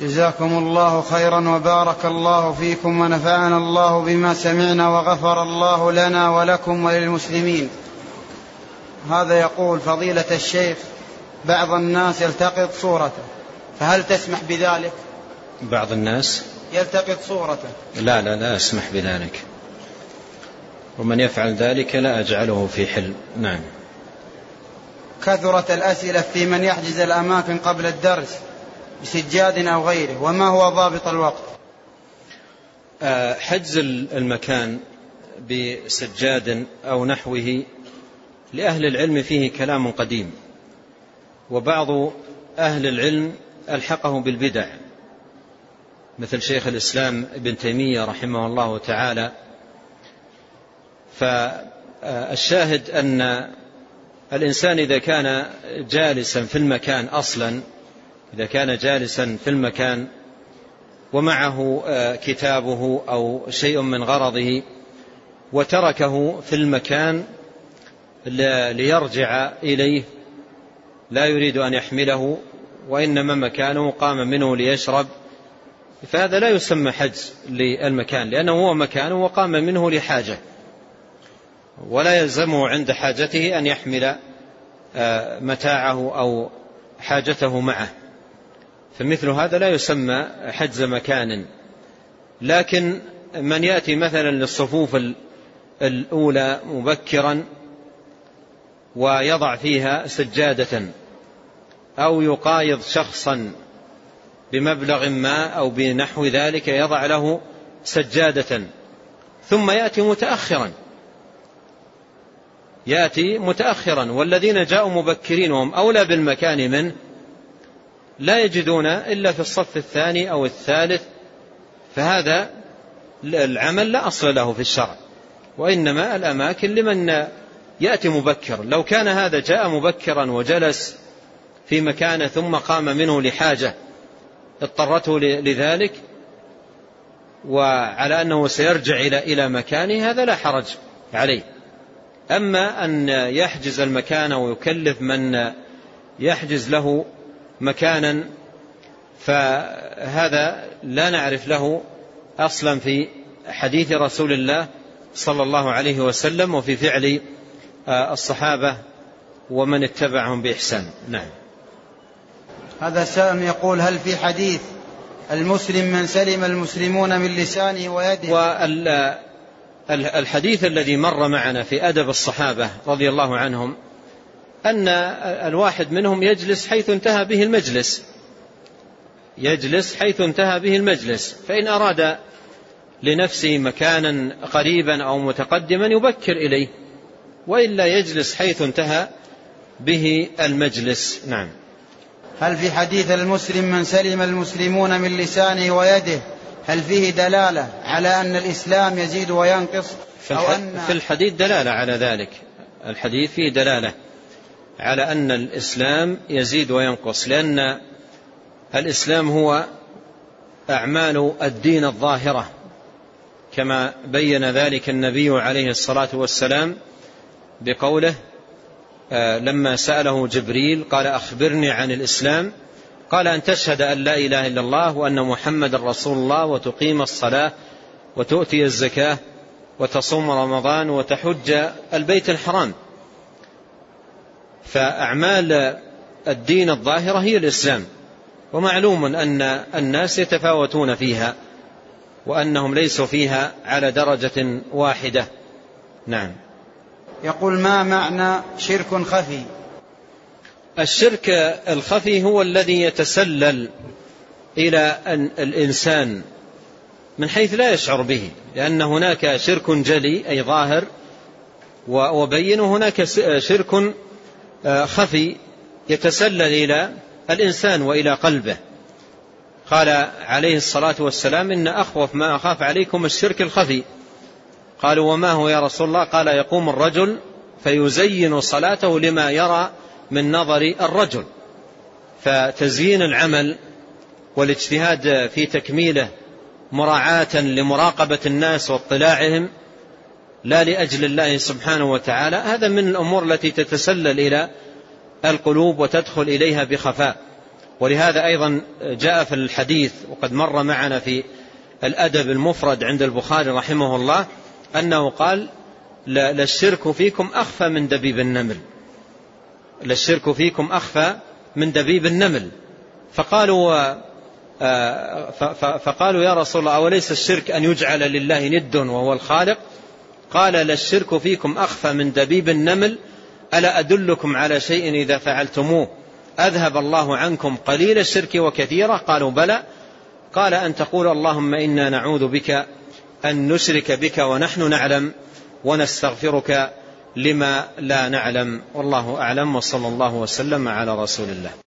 جزاكم الله خيرا وبارك الله فيكم ونفعنا الله بما سمعنا وغفر الله لنا ولكم وللمسلمين. هذا يقول فضيلة الشيخ بعض الناس يلتقط صورته فهل تسمح بذلك؟ بعض الناس؟ يلتقط صورته. لا لا لا أسمح بذلك. ومن يفعل ذلك لا أجعله في حل نعم. كثرت الأسئلة في من يحجز الأماكن قبل الدرس. بسجاد أو غيره وما هو ضابط الوقت؟ آه، حجز المكان بسجاد أو نحوه لأهل العلم فيه كلام قديم وبعض أهل العلم ألحقه بالبدع مثل شيخ الإسلام ابن تيمية رحمه الله تعالى. فالشاهد أن الإنسان إذا كان جالسا في المكان أصلا إذا كان جالسا في المكان ومعه كتابه أو شيء من غرضه وتركه في المكان ليرجع إليه لا يريد أن يحمله وإنما مكانه قام منه ليشرب. فهذا لا يسمى حجز للمكان لأنه هو مكانه وقام منه لحاجة. ولا يلزمه عند حاجته أن يحمل آه، متاعه أو حاجته معه. فمثل هذا لا يسمى حجز مكان. لكن من يأتي مثلا للصفوف الأولى مبكرا ويضع فيها سجادة أو يقايض شخصا بمبلغ ما أو بنحو ذلك يضع له سجادة. ثم يأتي متأخرا. يأتي متأخرا. والذين جاءوا مبكرين وهم أولى بالمكان منه لا يجدون إلا في الصف الثاني أو الثالث فهذا العمل لا أصل له في الشرع. وإنما الأماكن لمن يأتي مبكر. لو كان هذا جاء مبكرا وجلس في مكانه ثم قام منه لحاجة اضطرته لذلك وعلى أنه سيرجع إلى مكانه هذا لا حرج عليه. أما أن يحجز المكان ويكلف من يحجز له مكانا فهذا لا نعرف له أصلا في حديث رسول الله صلى الله عليه وسلم وفي فعل الصحابة ومن اتبعهم بإحسان. نعم. هذا سائل يقول هل في حديث المسلم من سلم المسلمون من لسانه ويده؟ والحديث الذي مر معنا في أدب الصحابة رضي الله عنهم أن الواحد منهم يجلس حيث انتهى به المجلس. يجلس حيث انتهى به المجلس. فإن أراد لنفسه مكانا قريبا أو متقدما يبكر إليه وإلا يجلس حيث انتهى به المجلس. نعم. هل في حديث المسلم من سلم المسلمون من لسانه ويده هل فيه دلالة على أن الإسلام يزيد وينقص؟ أو أن في الحديث دلالة على ذلك. الحديث فيه دلالة. على أن الإسلام يزيد وينقص لأن الإسلام هو أعمال الدين الظاهرة كما بين ذلك النبي عليه الصلاة والسلام بقوله آه، لما سأله جبريل قال أخبرني عن الإسلام قال أن تشهد أن لا إله إلا الله وأن محمد رسول الله وتقيم الصلاة وتؤتي الزكاة وتصوم رمضان وتحج البيت الحرام. فأعمال الدين الظاهرة هي الإسلام. ومعلوم أن الناس يتفاوتون فيها وأنهم ليسوا فيها على درجة واحدة. نعم. يقول ما معنى شرك خفي؟ الشرك الخفي هو الذي يتسلل إلى الإنسان من حيث لا يشعر به لأن هناك شرك جلي أي ظاهر وبين هناك شرك خفي يتسلل إلى الإنسان وإلى قلبه. قال عليه الصلاة والسلام إن أخوف ما أخاف عليكم الشرك الخفي. قالوا وما هو يا رسول الله؟ قال يقوم الرجل فيزين صلاته لما يرى من نظر الرجل. فتزيين العمل والاجتهاد في تكميله مراعاة لمراقبة الناس واطلاعهم لا لأجل الله سبحانه وتعالى. هذا من الأمور التي تتسلل إلى القلوب وتدخل إليها بخفاء. ولهذا أيضا جاء في الحديث وقد مر معنا في الأدب المفرد عند البخاري رحمه الله أنه قال للشرك فيكم أخفى من دبيب النمل. للشرك فيكم أخفى من دبيب النمل. فقالوا آه، فقالوا يا رسول الله أوليس الشرك أن يجعل لله ند وهو الخالق؟ قال للشرك فيكم أخفى من دبيب النمل ألا أدلكم على شيء إذا فعلتموه؟ أذهب الله عنكم قليل الشرك وكثيرا قالوا بلى. قال أن تقول اللهم إنا نعوذ بك أن نشرك بك ونحن نعلم ونستغفرك لما لا نعلم. والله أعلم وصلى الله وسلم على رسول الله.